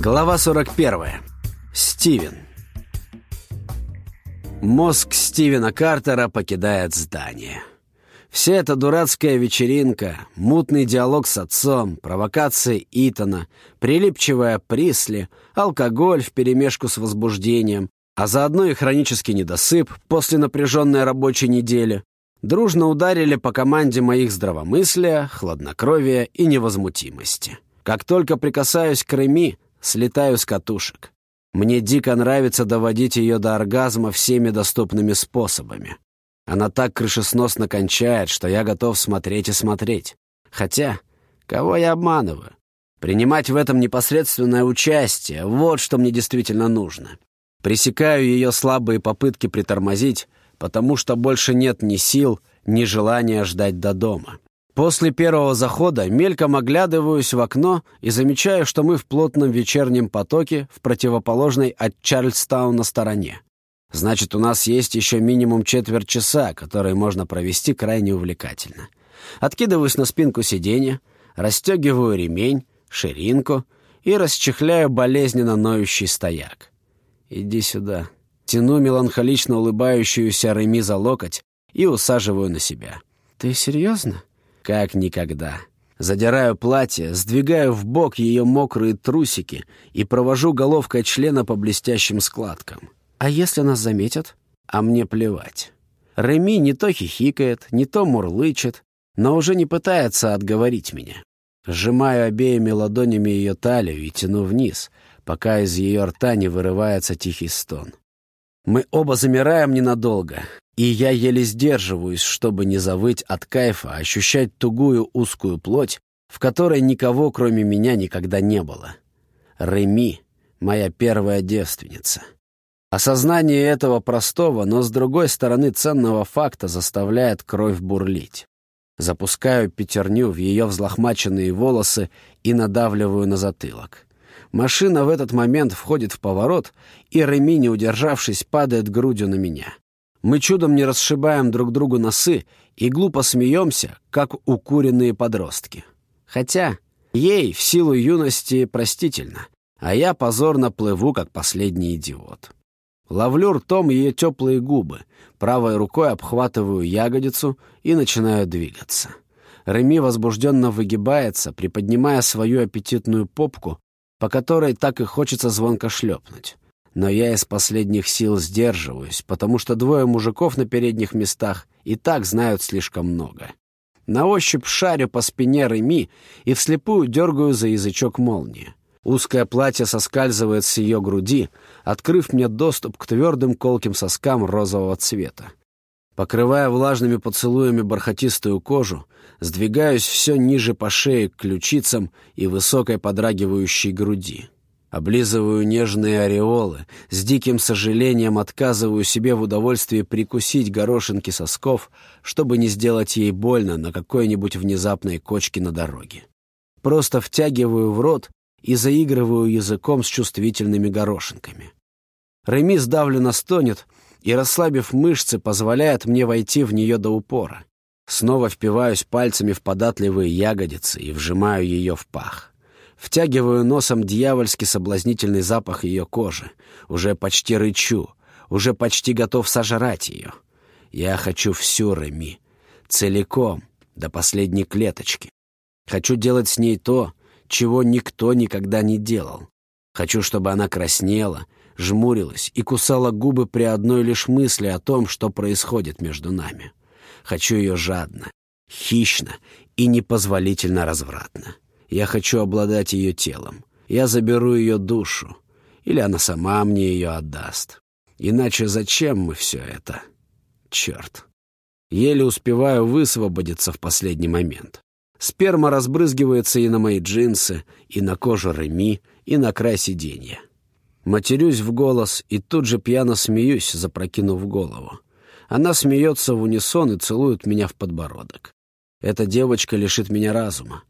Глава 41. Стивен. Мозг Стивена Картера покидает здание. Вся эта дурацкая вечеринка, мутный диалог с отцом, провокации Итана, прилипчивая Присли, алкоголь вперемешку с возбуждением, а заодно и хронический недосып после напряженной рабочей недели, дружно ударили по команде моих здравомыслия, хладнокровия и невозмутимости. Как только прикасаюсь к Реми, слетаю с катушек. Мне дико нравится доводить ее до оргазма всеми доступными способами. Она так крышесносно кончает, что я готов смотреть и смотреть. Хотя, кого я обманываю? Принимать в этом непосредственное участие — вот что мне действительно нужно. Пресекаю ее слабые попытки притормозить, потому что больше нет ни сил, ни желания ждать до дома. После первого захода мельком оглядываюсь в окно и замечаю, что мы в плотном вечернем потоке в противоположной от Чарльстауна стороне. Значит, у нас есть еще минимум четверть часа, которые можно провести крайне увлекательно. Откидываюсь на спинку сиденья, расстегиваю ремень, ширинку и расчехляю болезненно ноющий стояк. «Иди сюда». Тяну меланхолично улыбающуюся Реми за локоть и усаживаю на себя. «Ты серьезно?» Как никогда. Задираю платье, сдвигаю в бок ее мокрые трусики и провожу головкой члена по блестящим складкам. А если нас заметят? А мне плевать. Реми не то хихикает, не то мурлычет, но уже не пытается отговорить меня. Сжимаю обеими ладонями ее талию и тяну вниз, пока из ее рта не вырывается тихий стон. Мы оба замираем ненадолго, и я еле сдерживаюсь, чтобы не завыть от кайфа, ощущать тугую узкую плоть, в которой никого, кроме меня, никогда не было. Реми — моя первая девственница. Осознание этого простого, но с другой стороны ценного факта заставляет кровь бурлить. Запускаю пятерню в ее взлохмаченные волосы и надавливаю на затылок. Машина в этот момент входит в поворот, и Реми, не удержавшись, падает грудью на меня. Мы чудом не расшибаем друг другу носы и глупо смеемся, как укуренные подростки. Хотя ей в силу юности простительно, а я позорно плыву, как последний идиот. Ловлю ртом ее теплые губы, правой рукой обхватываю ягодицу и начинаю двигаться. Реми возбужденно выгибается, приподнимая свою аппетитную попку, по которой так и хочется звонко шлепнуть но я из последних сил сдерживаюсь, потому что двое мужиков на передних местах и так знают слишком много. На ощупь шарю по спине Реми и вслепую дергаю за язычок молнии. Узкое платье соскальзывает с ее груди, открыв мне доступ к твердым колким соскам розового цвета. Покрывая влажными поцелуями бархатистую кожу, сдвигаюсь все ниже по шее к ключицам и высокой подрагивающей груди. Облизываю нежные ореолы, с диким сожалением отказываю себе в удовольствии прикусить горошинки сосков, чтобы не сделать ей больно на какой-нибудь внезапной кочке на дороге. Просто втягиваю в рот и заигрываю языком с чувствительными горошинками. Реми сдавленно стонет и, расслабив мышцы, позволяет мне войти в нее до упора. Снова впиваюсь пальцами в податливые ягодицы и вжимаю ее в пах. Втягиваю носом дьявольски соблазнительный запах ее кожи. Уже почти рычу, уже почти готов сожрать ее. Я хочу всю Реми, целиком, до последней клеточки. Хочу делать с ней то, чего никто никогда не делал. Хочу, чтобы она краснела, жмурилась и кусала губы при одной лишь мысли о том, что происходит между нами. Хочу ее жадно, хищно и непозволительно развратно. Я хочу обладать ее телом. Я заберу ее душу. Или она сама мне ее отдаст. Иначе зачем мы все это? Черт. Еле успеваю высвободиться в последний момент. Сперма разбрызгивается и на мои джинсы, и на кожу Реми, и на край сиденья. Матерюсь в голос и тут же пьяно смеюсь, запрокинув голову. Она смеется в унисон и целует меня в подбородок. Эта девочка лишит меня разума.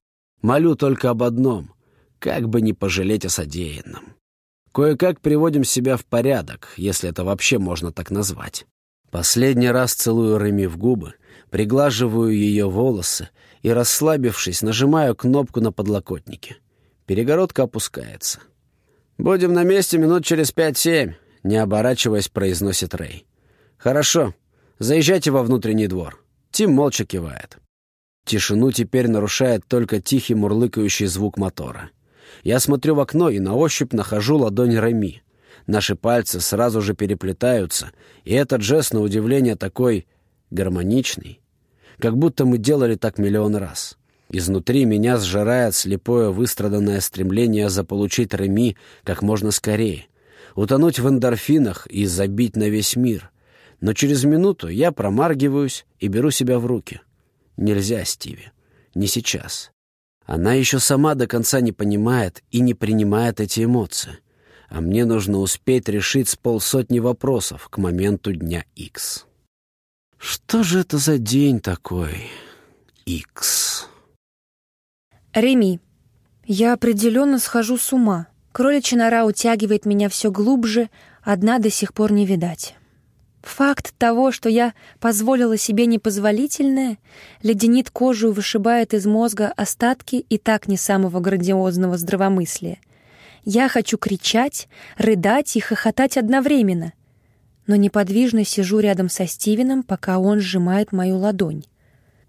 Молю только об одном — как бы не пожалеть о содеянном. Кое-как приводим себя в порядок, если это вообще можно так назвать. Последний раз целую Реми в губы, приглаживаю ее волосы и, расслабившись, нажимаю кнопку на подлокотнике. Перегородка опускается. «Будем на месте минут через пять-семь», — не оборачиваясь, произносит Рэй. «Хорошо. Заезжайте во внутренний двор». Тим молча кивает. Тишину теперь нарушает только тихий мурлыкающий звук мотора. Я смотрю в окно и на ощупь нахожу ладонь Реми. Наши пальцы сразу же переплетаются, и этот жест, на удивление, такой гармоничный. Как будто мы делали так миллион раз. Изнутри меня сжирает слепое выстраданное стремление заполучить Реми как можно скорее, утонуть в эндорфинах и забить на весь мир. Но через минуту я промаргиваюсь и беру себя в руки. Нельзя, Стиви. Не сейчас. Она еще сама до конца не понимает и не принимает эти эмоции. А мне нужно успеть решить с полсотни вопросов к моменту дня Икс. Что же это за день такой? Икс. Реми. Я определенно схожу с ума. Кроличья нора утягивает меня все глубже, одна до сих пор не видать. Факт того, что я позволила себе непозволительное, леденит кожу и вышибает из мозга остатки и так не самого грандиозного здравомыслия. Я хочу кричать, рыдать и хохотать одновременно, но неподвижно сижу рядом со Стивеном, пока он сжимает мою ладонь.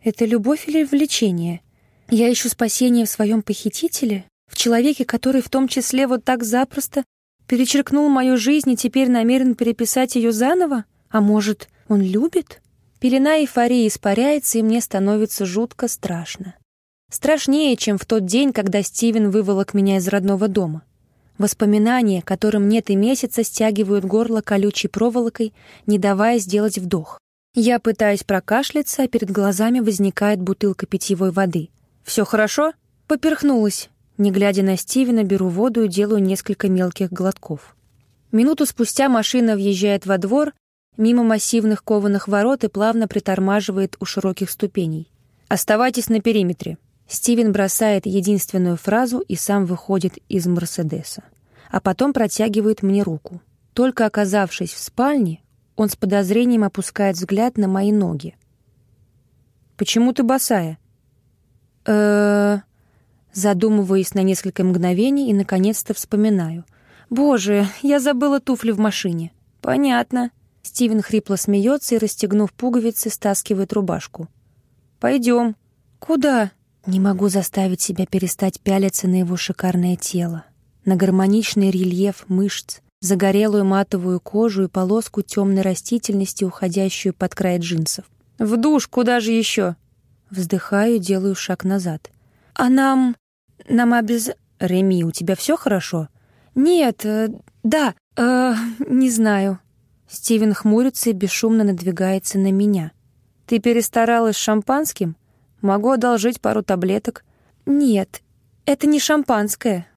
Это любовь или влечение? Я ищу спасение в своем похитителе, в человеке, который в том числе вот так запросто перечеркнул мою жизнь и теперь намерен переписать ее заново? А может, он любит? Пелена эйфории испаряется, и мне становится жутко страшно. Страшнее, чем в тот день, когда Стивен выволок меня из родного дома. Воспоминания, которым нет и месяца, стягивают горло колючей проволокой, не давая сделать вдох. Я пытаюсь прокашляться, а перед глазами возникает бутылка питьевой воды. «Все хорошо?» Поперхнулась. Не глядя на Стивена, беру воду и делаю несколько мелких глотков. Минуту спустя машина въезжает во двор, мимо массивных кованых ворот и плавно притормаживает у широких ступеней. «Оставайтесь на периметре», Стивен бросает единственную фразу и сам выходит из Мерседеса. А потом протягивает мне руку. Только оказавшись в спальне, он с подозрением опускает взгляд на мои ноги. «Почему ты босая?» Э Задумываясь на несколько мгновений и, наконец-то, вспоминаю. «Боже, я забыла туфли в машине». «Понятно». Стивен хрипло смеется и, расстегнув пуговицы, стаскивает рубашку. «Пойдем». «Куда?» Не могу заставить себя перестать пялиться на его шикарное тело, на гармоничный рельеф мышц, загорелую матовую кожу и полоску темной растительности, уходящую под край джинсов. «В душ, куда же еще?» Вздыхаю, делаю шаг назад. «А нам... нам обез...» «Реми, у тебя все хорошо?» «Нет, э, да, э, не знаю». Стивен хмурится и бесшумно надвигается на меня. «Ты перестаралась с шампанским?» Могу одолжить пару таблеток. Нет, это не шампанское.